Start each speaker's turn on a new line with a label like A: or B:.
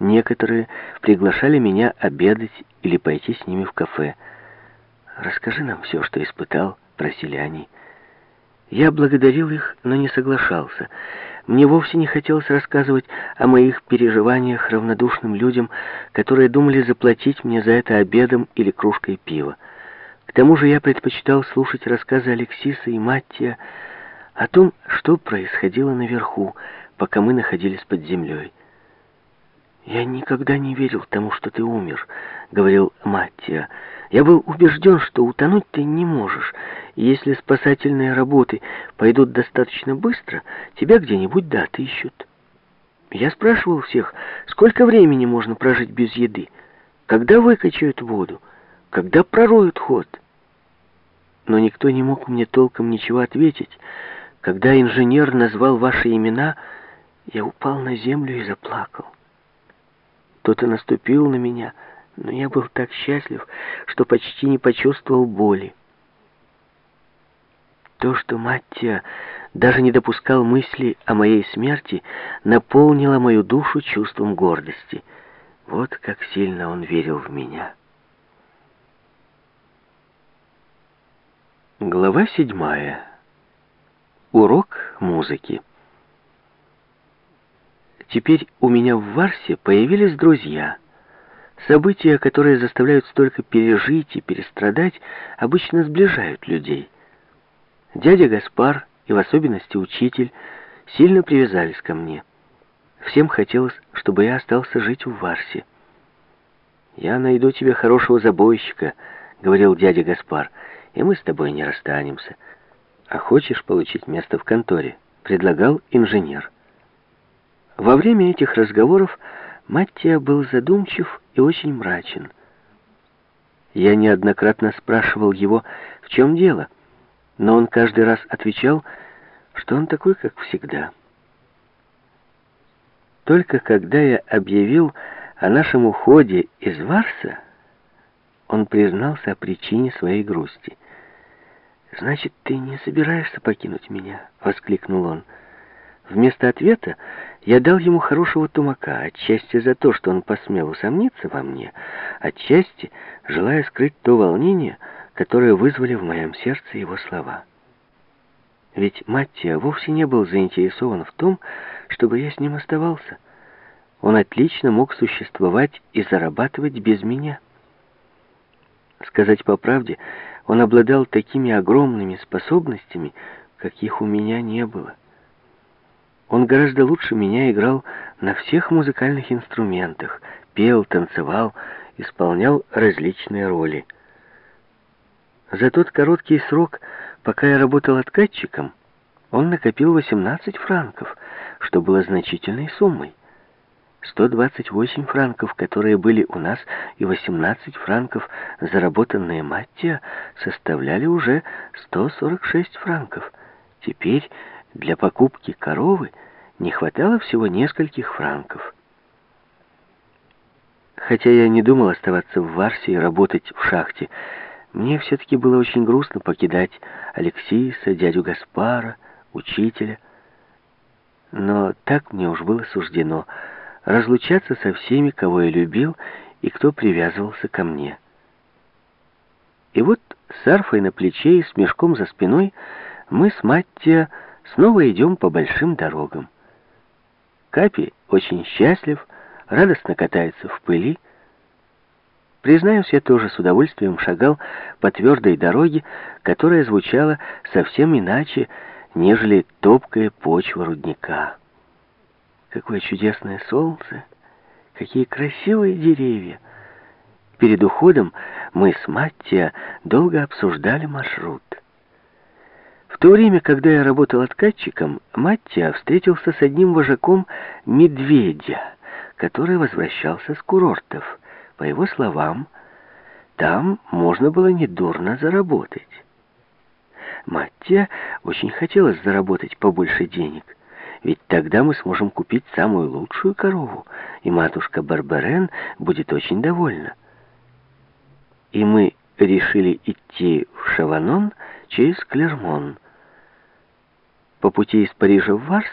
A: Некоторые приглашали меня обедать или пойти с ними в кафе. «Расскажи нам все, что испытал», — просили они. Я благодарил их, но не соглашался. Мне вовсе не хотелось рассказывать о моих переживаниях равнодушным людям, которые думали заплатить мне за это обедом или кружкой пива. К тому же я предпочитал слушать рассказы Алексиса и Маттия о том, что происходило наверху, пока мы находились под землей. «Я никогда не верил тому, что ты умер», — говорил Маттия. «Я был убежден, что утонуть ты не можешь, и если спасательные работы пойдут достаточно быстро, тебя где-нибудь да отыщут». Я спрашивал всех, сколько времени можно прожить без еды, когда выкачают воду, когда пророют ход. Но никто не мог мне толком ничего ответить. Когда инженер назвал ваши имена, я упал на землю и заплакал. Кто-то наступил на меня, но я был так счастлив, что почти не почувствовал боли. То, что Маттия даже не допускал мысли о моей смерти, наполнило мою душу чувством гордости. Вот как сильно он верил в меня. Глава седьмая. Урок музыки. Теперь у меня в Варсе появились друзья. События, которые заставляют столько пережить и перестрадать, обычно сближают людей. Дядя Гаспар и в особенности учитель сильно привязались ко мне. Всем хотелось, чтобы я остался жить в Варсе. «Я найду тебе хорошего забойщика», — говорил дядя Гаспар, — «и мы с тобой не расстанемся». «А хочешь получить место в конторе?» — предлагал инженер. Во время этих разговоров Маттия был задумчив и очень мрачен. Я неоднократно спрашивал его, в чем дело, но он каждый раз отвечал, что он такой, как всегда. Только когда я объявил о нашем уходе из Варса, он признался о причине своей грусти. «Значит, ты не собираешься покинуть меня?» — воскликнул он. Вместо ответа я дал ему хорошего тумака, отчасти за то, что он посмел усомниться во мне, отчасти желая скрыть то волнение, которое вызвали в моем сердце его слова. Ведь Маттия вовсе не был заинтересован в том, чтобы я с ним оставался. Он отлично мог существовать и зарабатывать без меня. Сказать по правде, он обладал такими огромными способностями, каких у меня не было. Он гораздо лучше меня играл на всех музыкальных инструментах, пел, танцевал, исполнял различные роли. За тот короткий срок, пока я работал откатчиком, он накопил 18 франков, что было значительной суммой. 128 франков, которые были у нас, и 18 франков, заработанные Маттия, составляли уже 146 франков. Теперь для покупки коровы не хватало всего нескольких франков. Хотя я не думал оставаться в Варсе и работать в шахте, мне все-таки было очень грустно покидать Алексиса, дядю Гаспара, учителя. Но так мне уж было суждено разлучаться со всеми, кого я любил и кто привязывался ко мне. И вот с арфой на плече и с мешком за спиной мы с Маттия снова идем по большим дорогам. Капи очень счастлив, радостно катается в пыли. Признаюсь, я тоже с удовольствием шагал по твердой дороге, которая звучала совсем иначе, нежели топкая почва рудника. Какое чудесное солнце! Какие красивые деревья! Перед уходом мы с Маттия долго обсуждали маршрут. В то время, когда я работал откатчиком, Маттия встретился с одним вожаком медведя, который возвращался с курортов. По его словам, там можно было недурно заработать. Маттия очень хотелось заработать побольше денег, ведь тогда мы сможем купить самую лучшую корову, и матушка Барберен будет очень довольна. И мы решили идти в Шаванон через Клермон, по пути из Парижа в Варс